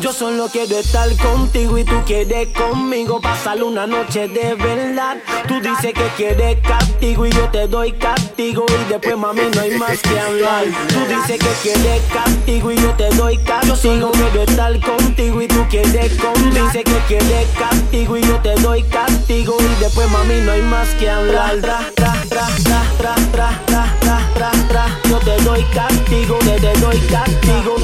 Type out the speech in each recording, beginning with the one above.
Yo solo quiero estar contigo y tú quieres conmigo. Pasar una noche de verdad. Tú dices que quieres castigo y yo te doy castigo. Y después, mami, no hay más que hablar. Tú dices que quieres castigo y yo te doy castigo. Yo solo quiero estar contigo y tú quieres conmigo. Dice que quieres castigo y yo te doy castigo. Y después, mami, no hay más que hablar. Tra, tra, tra, tra, tra, tra, tra, tra. Yo te doy castigo, te, te doy castigo.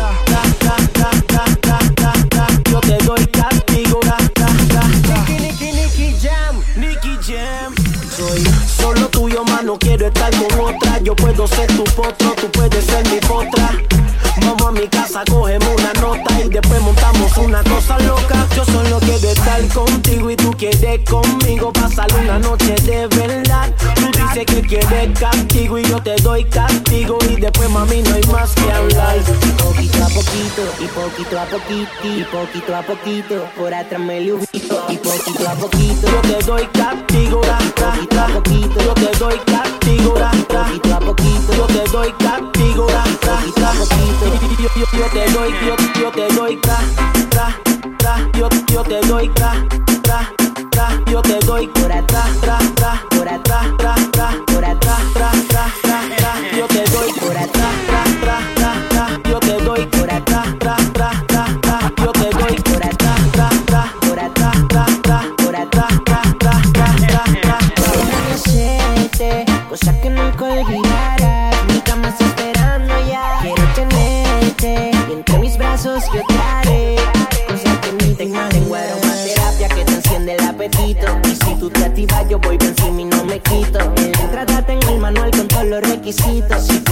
No quiero estar con otra. Yo puedo ser tu potro, tú puedes ser mi potra. Vamos a mi casa, cogemos una nota y después montamos una cosa loca. Yo solo quiero estar contigo y tú quieres conmigo. Pasar una noche de verdad. Tú dices que quieres castigo y yo te doy castigo. Y después, mami, no hay más que hablar. Poquito a poquito, y poquito a poquito, y poquito a poquito, por atrás me lo y poquito a poquito, Yo te doy castigo, ra, ra, poquito a poquito, Yo te doy castigo, ra, ra. poquito a poquito, Yo te doy castigo, ra, ra, Poquito a poquito. Yo, yo, yo te doy, yo, yo te doy, tra, tra, tra. Yo, yo te doy, tra, requisitos.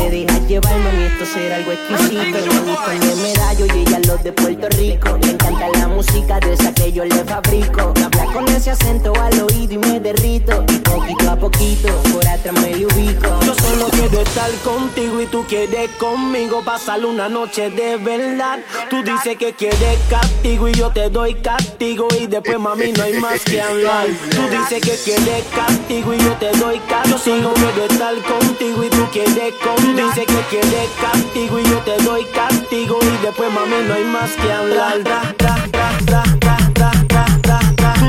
Llevar, esto será algo exquisito. Me gustan de medallo y ella los de Puerto Rico. Me encanta la música de esa que yo le fabrico. Me habla con ese acento al oído y me derrito. Y poquito a poquito, por atrás me ubico. Yo solo quiero estar contigo y tú quieres conmigo pasar una noche de verdad. Tú dices que quieres castigo y yo te doy castigo y después mami no hay más que hablar. Tú dices que quieres castigo y yo te doy castigo. Yo solo quiero estar contigo y tú quieres conmigo. Dices que quieres castigo y yo te doy castigo y después mami no hay más que hablar.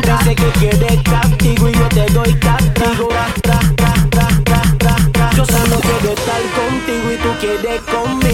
Dices que quieres castigo y yo te doy castigo. Yo solo quiero estar contigo y tú quieres conmigo.